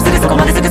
うすぐそこまですぐ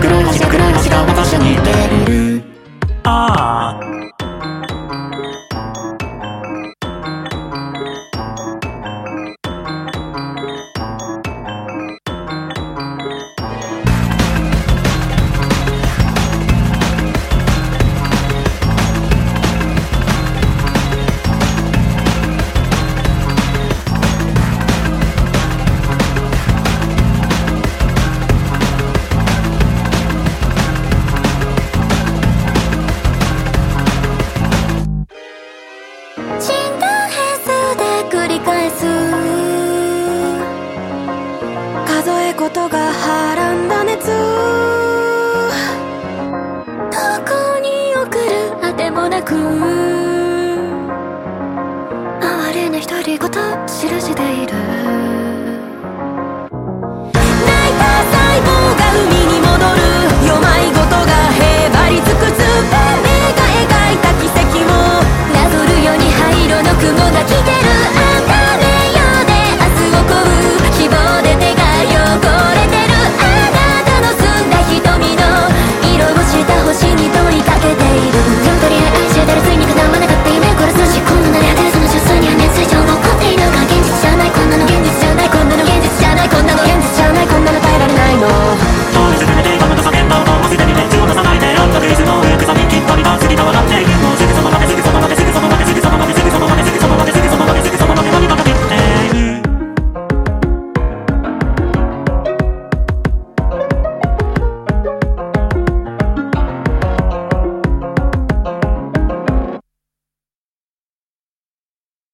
黒い星がまい星が私にに独り言記している。